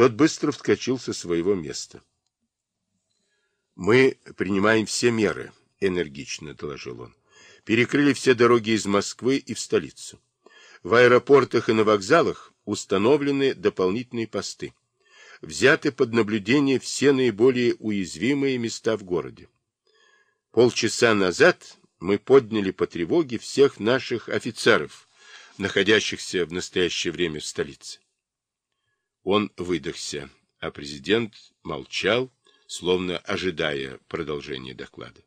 Тот быстро вскочил со своего места. «Мы принимаем все меры», — энергично доложил он. «Перекрыли все дороги из Москвы и в столицу. В аэропортах и на вокзалах установлены дополнительные посты. Взяты под наблюдение все наиболее уязвимые места в городе. Полчаса назад мы подняли по тревоге всех наших офицеров, находящихся в настоящее время в столице. Он выдохся, а президент молчал, словно ожидая продолжения доклада.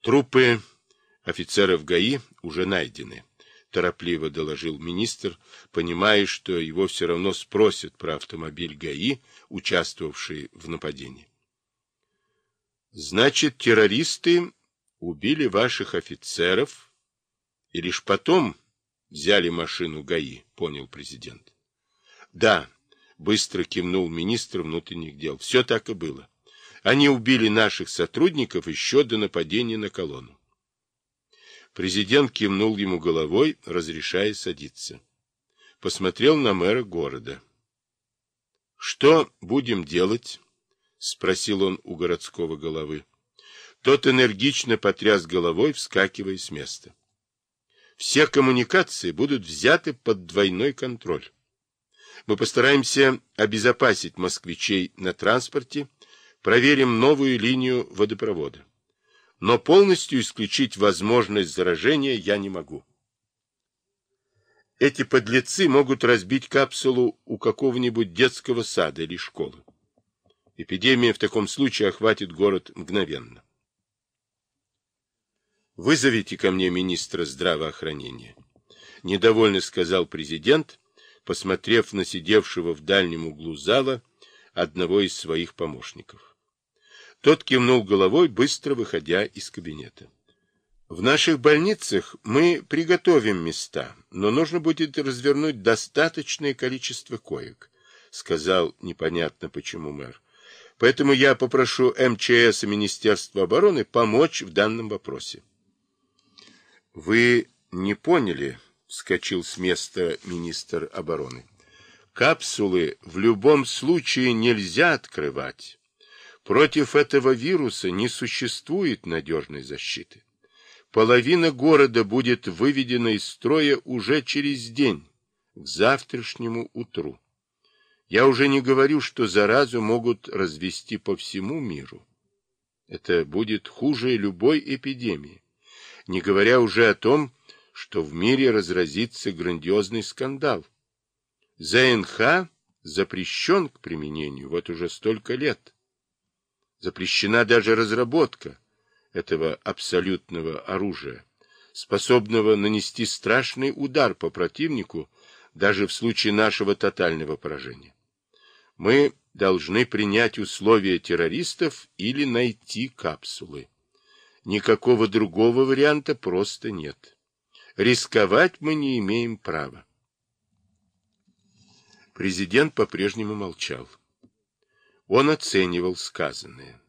Трупы офицеров ГАИ уже найдены, торопливо доложил министр, понимая, что его все равно спросят про автомобиль ГАИ, участвовавший в нападении. Значит, террористы убили ваших офицеров и лишь потом взяли машину ГАИ, понял президент. Да, быстро кивнул министр внутренних дел. Все так и было. Они убили наших сотрудников еще до нападения на колонну. Президент кивнул ему головой, разрешая садиться. Посмотрел на мэра города. — Что будем делать? — спросил он у городского головы. Тот энергично потряс головой, вскакивая с места. Все коммуникации будут взяты под двойной контроль. Мы постараемся обезопасить москвичей на транспорте, проверим новую линию водопровода. Но полностью исключить возможность заражения я не могу. Эти подлецы могут разбить капсулу у какого-нибудь детского сада или школы. Эпидемия в таком случае охватит город мгновенно. Вызовите ко мне министра здравоохранения. Недовольно сказал президент, посмотрев на сидевшего в дальнем углу зала одного из своих помощников. Тот кивнул головой, быстро выходя из кабинета. В наших больницах мы приготовим места, но нужно будет развернуть достаточное количество коек, сказал непонятно почему мэр. Поэтому я попрошу МЧС и Министерство обороны помочь в данном вопросе. Вы не поняли, вскочил с места министр обороны. Капсулы в любом случае нельзя открывать. Против этого вируса не существует надежной защиты. Половина города будет выведена из строя уже через день, к завтрашнему утру. Я уже не говорю, что заразу могут развести по всему миру. Это будет хуже любой эпидемии, не говоря уже о том, что в мире разразится грандиозный скандал. ЗНХ запрещен к применению вот уже столько лет. Запрещена даже разработка этого абсолютного оружия, способного нанести страшный удар по противнику даже в случае нашего тотального поражения. Мы должны принять условия террористов или найти капсулы. Никакого другого варианта просто нет. Рисковать мы не имеем права. Президент по-прежнему молчал. Он оценивал сказанное.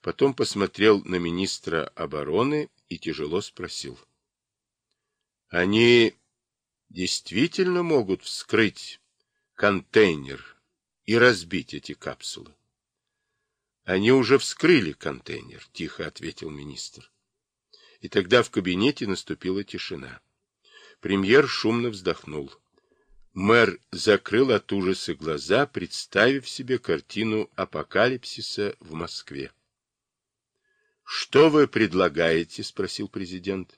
Потом посмотрел на министра обороны и тяжело спросил. Они действительно могут вскрыть контейнер и разбить эти капсулы. Они уже вскрыли контейнер, тихо ответил министр. И тогда в кабинете наступила тишина. Премьер шумно вздохнул. Мэр закрыл от ужаса глаза, представив себе картину апокалипсиса в Москве. «Что вы предлагаете?» — спросил президент.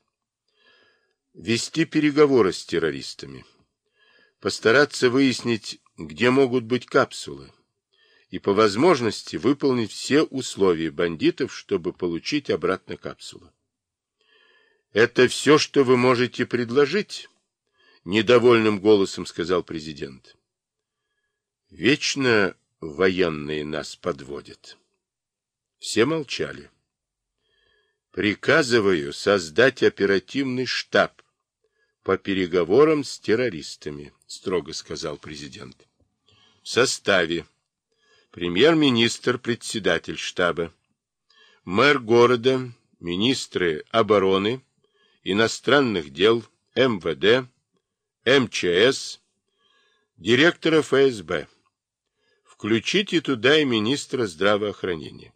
«Вести переговоры с террористами. Постараться выяснить, где могут быть капсулы, и по возможности выполнить все условия бандитов, чтобы получить обратно капсулу. Это все, что вы можете предложить? Недовольным голосом сказал президент. Вечно военные нас подводят. Все молчали. Приказываю создать оперативный штаб по переговорам с террористами, строго сказал президент в составе премьер-министр, председатель штаба, мэр города, министры обороны, иностранных дел, МВД, МЧС, директора ФСБ. Включите туда и министра здравоохранения.